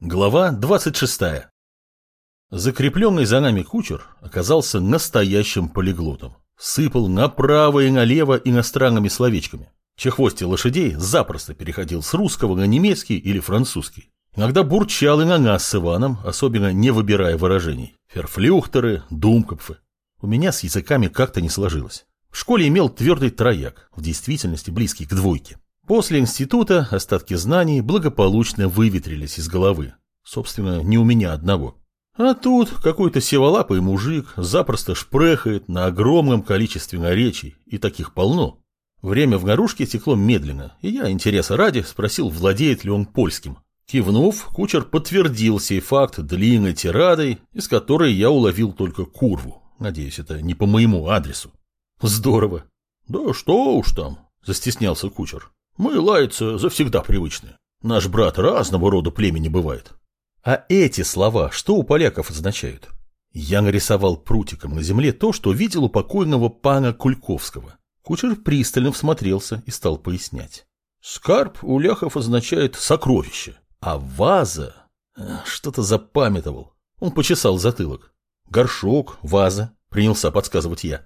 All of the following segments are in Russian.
Глава 26. Закрепленный за нами кучер оказался настоящим полиглотом. Сыпал направо и налево иностранными словечками. Чехвостий лошадей запросто переходил с русского на немецкий или французский. Иногда бурчал и на нас с Иваном, особенно не выбирая выражений. Ферфлюхтеры, думкопфы. У меня с языками как-то не сложилось. В школе имел твердый трояк, в действительности близкий к двойке. После института остатки знаний благополучно выветрились из головы. Собственно, не у меня одного. А тут какой-то севолапый мужик запросто шпрехает на огромном количестве наречий, и таких полно. Время в наружке текло медленно, и я, интереса ради, спросил, владеет ли он польским. Кивнув, кучер подтвердил сей факт длинной тирадой, из которой я уловил только курву. Надеюсь, это не по моему адресу. Здорово. Да что уж там, застеснялся кучер. Мы лаяться завсегда привычны. Наш брат разного рода племени бывает. А эти слова что у поляков означают? Я нарисовал прутиком на земле то, что видел у покойного пана Кульковского. Кучер пристально всмотрелся и стал пояснять. Скарб у ляхов означает сокровище, а ваза... Что-то запамятовал. Он почесал затылок. Горшок, ваза, принялся подсказывать я.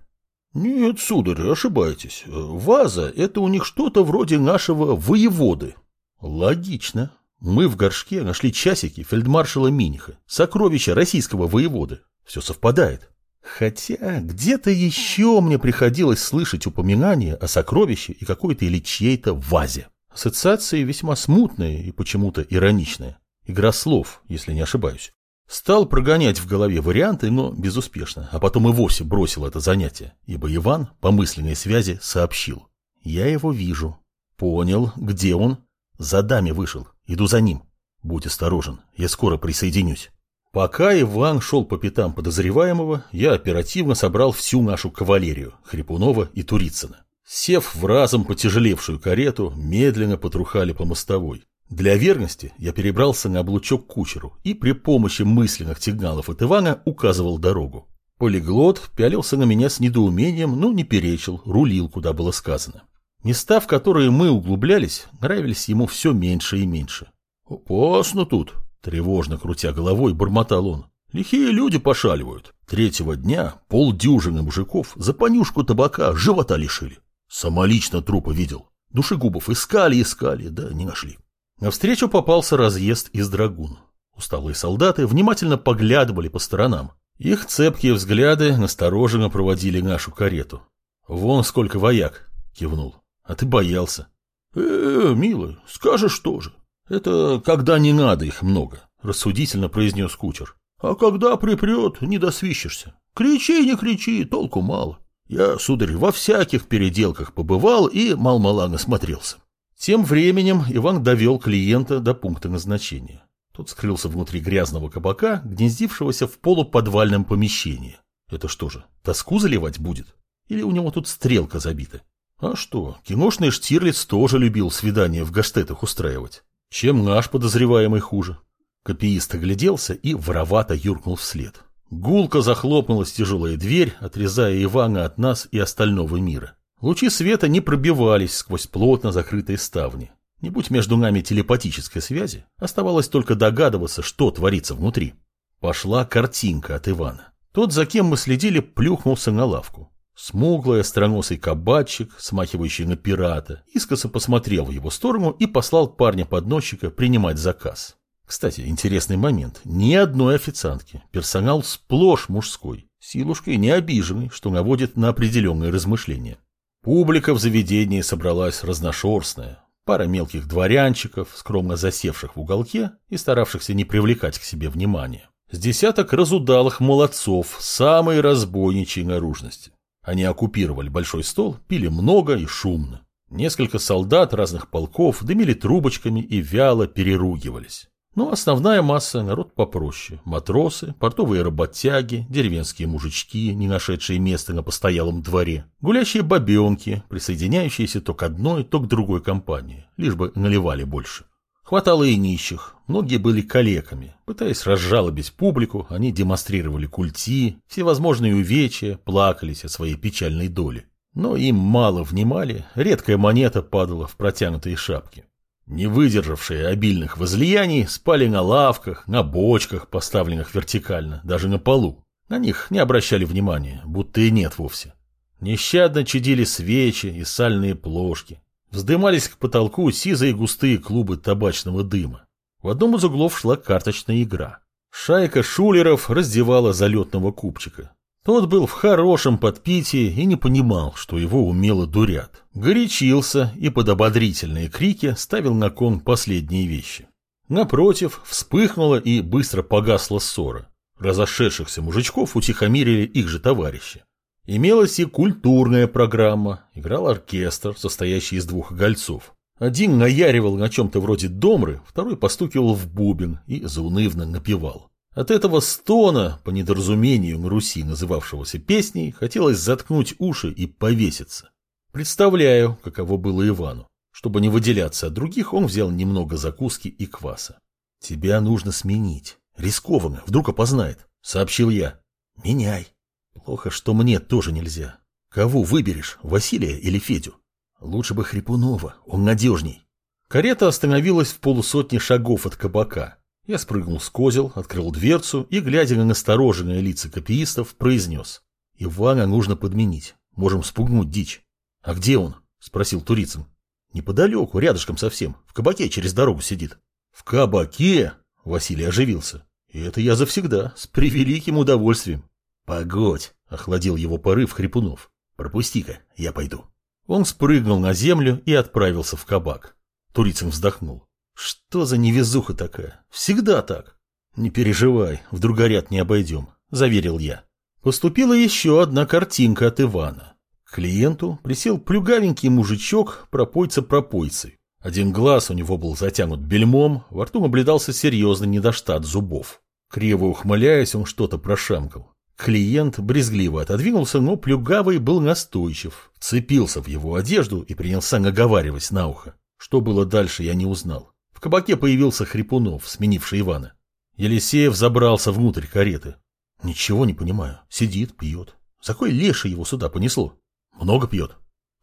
«Нет, сударь, ошибаетесь. Ваза — это у них что-то вроде нашего воеводы». «Логично. Мы в горшке нашли часики фельдмаршала Миниха, сокровища российского воеводы. Все совпадает. Хотя где-то еще мне приходилось слышать упоминание о сокровище и какой-то или чьей-то вазе. Ассоциации весьма смутные и почему-то ироничные. Игра слов, если не ошибаюсь. Стал прогонять в голове варианты, но безуспешно, а потом и вовсе бросил это занятие, ибо Иван по мысленной связи сообщил. «Я его вижу». «Понял. Где он?» «За даме вышел. Иду за ним. Будь осторожен, я скоро присоединюсь». Пока Иван шел по пятам подозреваемого, я оперативно собрал всю нашу кавалерию, Хрипунова и Турицына. Сев в разом потяжелевшую карету, медленно потрухали по мостовой. Для верности я перебрался на облучок кучеру и при помощи мысленных сигналов от Ивана указывал дорогу. Полиглот пялился на меня с недоумением, но не перечил, рулил, куда было сказано. Места, в которые мы углублялись, нравились ему все меньше и меньше. «Опасно тут», — тревожно крутя головой, бормотал он. «Лихие люди пошаливают. Третьего дня полдюжины мужиков за понюшку табака живота лишили. Самолично трупы видел. Душегубов искали-искали, да не нашли. Навстречу попался разъезд из драгун. Усталые солдаты внимательно поглядывали по сторонам. Их цепкие взгляды настороженно проводили нашу карету. «Вон сколько вояк!» — кивнул. «А ты боялся». «Э, милый, скажешь тоже. Это когда не надо их много», — рассудительно произнес кучер. «А когда припрет, не досвищешься. Кричи, не кричи, толку мало. Я, сударь, во всяких переделках побывал и мал-мала насмотрелся». Тем временем Иван довел клиента до пункта назначения. Тот скрылся внутри грязного кабака, гнездившегося в полуподвальном помещении. Это что же, тоску заливать будет? Или у него тут стрелка забита? А что, киношный Штирлиц тоже любил свидания в гаштетах устраивать. Чем наш подозреваемый хуже? Копиист огляделся и воровато юркнул вслед. Гулко захлопнулась тяжелая дверь, отрезая Ивана от нас и остального мира. Лучи света не пробивались сквозь плотно закрытые ставни. Не будь между нами телепатической связи, оставалось только догадываться, что творится внутри. Пошла картинка от Ивана. Тот, за кем мы следили, плюхнулся на лавку. Смуглый, остроносый кабачик, смахивающий на пирата, искоса посмотрел в его сторону и послал парня-подносчика принимать заказ. Кстати, интересный момент. Ни одной официантки. Персонал сплошь мужской. Силушкой не обиженный, что наводит на определенные размышления. Публика в заведении собралась разношерстная. Пара мелких дворянчиков, скромно засевших в уголке и старавшихся не привлекать к себе внимания. С десяток разудалых молодцов самой разбойничьей наружности. Они оккупировали большой стол, пили много и шумно. Несколько солдат разных полков дымили трубочками и вяло переругивались. Но основная масса – народ попроще. Матросы, портовые работяги, деревенские мужички, не нашедшие места на постоялом дворе, гулящие бабенки, присоединяющиеся то к одной, то к другой компании, лишь бы наливали больше. Хватало и нищих, многие были калеками. Пытаясь разжалобить публику, они демонстрировали культи, всевозможные увечья, плакались о своей печальной доле. Но им мало внимали, редкая монета падала в протянутые шапки. Не выдержавшие обильных возлияний спали на лавках, на бочках, поставленных вертикально, даже на полу. На них не обращали внимания, будто и нет вовсе. Нещадно чадили свечи и сальные плошки. Вздымались к потолку сизые густые клубы табачного дыма. В одном из углов шла карточная игра. Шайка шулеров раздевала залетного купчика. Тот был в хорошем подпитии и не понимал, что его умело дурят. Горячился и под ободрительные крики ставил на кон последние вещи. Напротив, вспыхнула и быстро погасла ссора. Разошедшихся мужичков утихомирили их же товарищи. Имелась и культурная программа. Играл оркестр, состоящий из двух гольцов. Один наяривал на чем-то вроде домры, второй постукивал в бубен и заунывно напевал. От этого стона, по недоразумению на Руси называвшегося песней, хотелось заткнуть уши и повеситься. Представляю, каково было Ивану. Чтобы не выделяться от других, он взял немного закуски и кваса. «Тебя нужно сменить. Рискованно, вдруг опознает», — сообщил я. «Меняй. Плохо, что мне тоже нельзя. Кого выберешь, Василия или Федю?» Лучше бы Хрипунова, он надежней. Карета остановилась в полусотне шагов от кабака. Я спрыгнул с козел, открыл дверцу и, глядя на настороженные лица копиистов, произнес. Ивана нужно подменить. Можем спугнуть дичь. А где он? Спросил Турицын. Неподалеку, рядышком совсем. В кабаке через дорогу сидит. В кабаке? Василий оживился. И это я завсегда, с превеликим удовольствием. Погодь, охладил его порыв Хрипунов. Пропусти-ка, я пойду. Он спрыгнул на землю и отправился в кабак. Турицын вздохнул. Что за невезуха такая? Всегда так. Не переживай, в другоряд не обойдем, заверил я. Поступила еще одна картинка от Ивана. К клиенту присел плюгавенький мужичок, пропойца-пропойцы. Один глаз у него был затянут бельмом, во рту наблюдался серьезный недостат зубов. Криво ухмыляясь, он что-то прошамкал. Клиент брезгливо отодвинулся, но плюгавый был настойчив, цепился в его одежду и принялся наговаривать на ухо. Что было дальше, я не узнал. В кабаке появился Хрипунов, сменивший Ивана. Елисеев забрался внутрь кареты. Ничего не понимаю. Сидит, пьет. За кой леший его сюда понесло? Много пьет?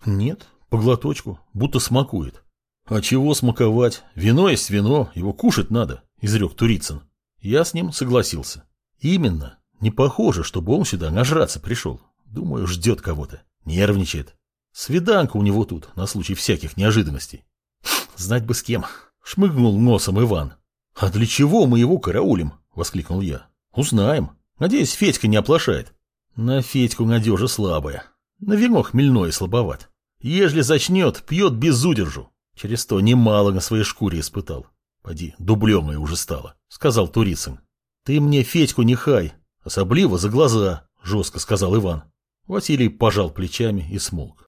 Нет, по глоточку, будто смакует. А чего смаковать? Вино есть вино, его кушать надо, изрек Турицын. Я с ним согласился. Именно. Не похоже, чтобы он сюда нажраться пришел. Думаю, ждет кого-то. Нервничает. Свиданка у него тут, на случай всяких неожиданностей. Знать бы с кем. Шмыгнул носом Иван. А для чего мы его караулим? Воскликнул я. Узнаем. Надеюсь, Федька не оплошает. На Федьку надежа слабая. На вино хмельное слабоват. Ежели зачнет, пьет без удержу. Через то немало на своей шкуре испытал. Поди, дублемой уже стало, сказал Турицын. Ты мне Федьку не хай, Особливо за глаза, жестко сказал Иван. Василий пожал плечами и смолк.